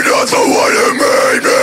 You're not the one who made me